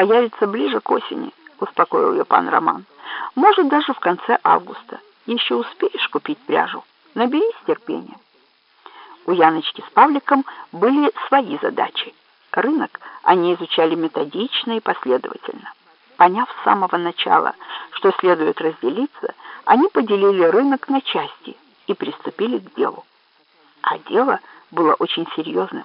появится ближе к осени, успокоил ее пан Роман. Может, даже в конце августа. Еще успеешь купить пряжу. Наберись терпения. У Яночки с Павликом были свои задачи. Рынок они изучали методично и последовательно. Поняв с самого начала, что следует разделиться, они поделили рынок на части и приступили к делу. А дело было очень серьезным,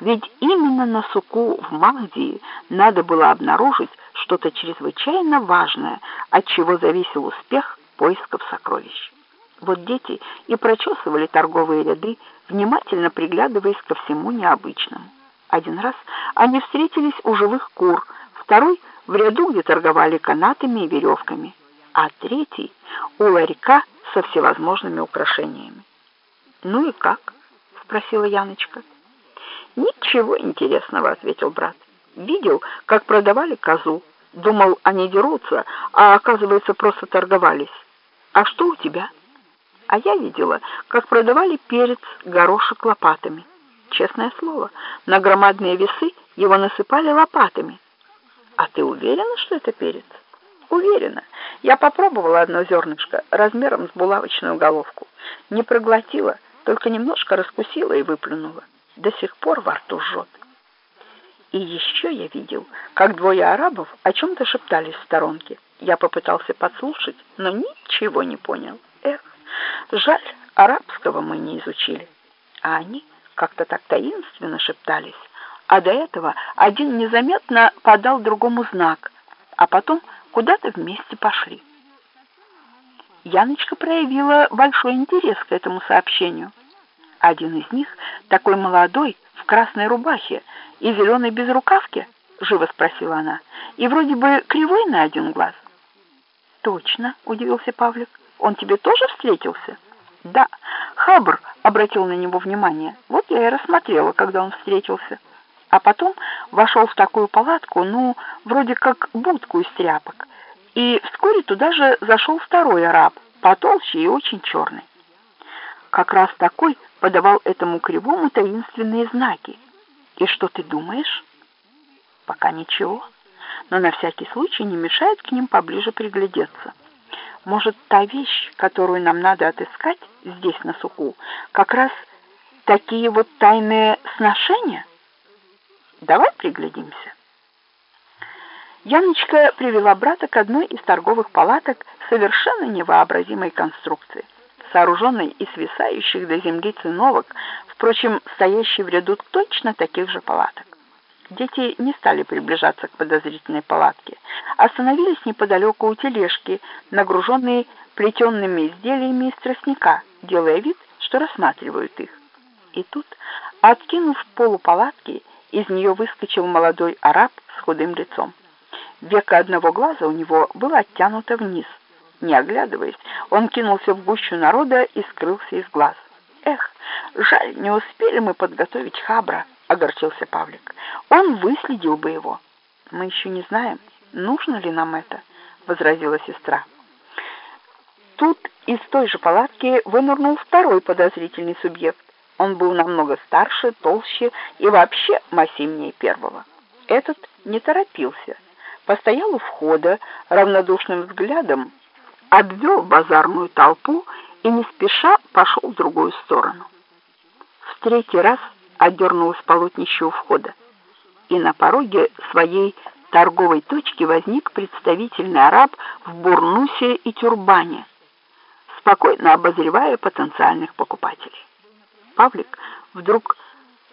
ведь именно на суку в Магдии надо было обнаружить что-то чрезвычайно важное, от чего зависел успех поисков сокровищ. Вот дети и прочесывали торговые ряды, внимательно приглядываясь ко всему необычному. Один раз они встретились у живых кур, второй — в ряду, где торговали канатами и веревками, а третий — у ларька со всевозможными украшениями. «Ну и как?» — спросила Яночка. «Ничего интересного», — ответил брат. «Видел, как продавали козу. Думал, они дерутся, а оказывается, просто торговались. А что у тебя?» А я видела, как продавали перец, горошек лопатами. Честное слово, на громадные весы его насыпали лопатами. А ты уверена, что это перец? Уверена. Я попробовала одно зернышко размером с булавочную головку. Не проглотила, только немножко раскусила и выплюнула. До сих пор во рту жжет. И еще я видел, как двое арабов о чем-то шептались в сторонке. Я попытался подслушать, но ничего не понял. Эх, жаль, арабского мы не изучили. А они как-то так таинственно шептались, а до этого один незаметно подал другому знак, а потом куда-то вместе пошли. Яночка проявила большой интерес к этому сообщению. Один из них, такой молодой, в красной рубахе и зеленой безрукавке, живо спросила она, и вроде бы кривой на один глаз. Точно, удивился Павлик. Он тебе тоже встретился? Да, Хабр обратил на него внимание. Вот я и рассмотрела, когда он встретился. А потом вошел в такую палатку, ну, вроде как будку из тряпок. И вскоре туда же зашел второй араб, потолще и очень черный. Как раз такой подавал этому кривому таинственные знаки. И что ты думаешь? Пока ничего, но на всякий случай не мешает к ним поближе приглядеться. Может, та вещь, которую нам надо отыскать здесь, на суку, как раз такие вот тайные сношения? Давай приглядимся. Яночка привела брата к одной из торговых палаток совершенно невообразимой конструкции, сооруженной из свисающих до земли циновок, впрочем, стоящей в ряду точно таких же палаток. Дети не стали приближаться к подозрительной палатке, остановились неподалеку у тележки, нагруженные плетенными изделиями из тростника, делая вид, что рассматривают их. И тут, откинув полу палатки, из нее выскочил молодой араб с худым лицом. Века одного глаза у него было оттянуто вниз. Не оглядываясь, он кинулся в гущу народа и скрылся из глаз. «Эх, жаль, не успели мы подготовить хабра», — огорчился Павлик. «Он выследил бы его». «Мы еще не знаем, нужно ли нам это», — возразила сестра. Тут из той же палатки вынырнул второй подозрительный субъект. Он был намного старше, толще и вообще массивнее первого. Этот не торопился. Постоял у входа, равнодушным взглядом обвел базарную толпу и не спеша пошел в другую сторону. В третий раз отдернулось полотнище у входа, и на пороге своей торговой точки возник представительный араб в бурнусе и тюрбане, спокойно обозревая потенциальных покупателей. Павлик вдруг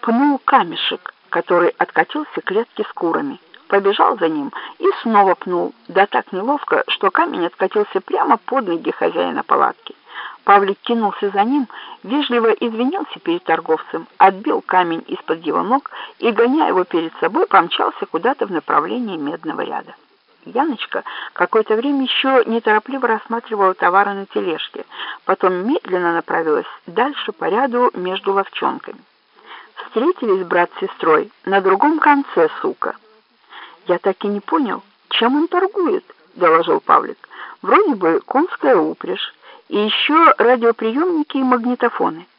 пнул камешек, который откатился к клетке с курами, побежал за ним и снова пнул, да так неловко, что камень откатился прямо под ноги хозяина палатки. Павлик кинулся за ним, вежливо извинился перед торговцем, отбил камень из-под его ног и, гоняя его перед собой, помчался куда-то в направлении медного ряда. Яночка какое-то время еще неторопливо рассматривала товары на тележке, потом медленно направилась дальше по ряду между ловчонками. Встретились брат с сестрой на другом конце сука. «Я так и не понял, чем он торгует», — доложил Павлик. «Вроде бы конская упряжь, и еще радиоприемники и магнитофоны.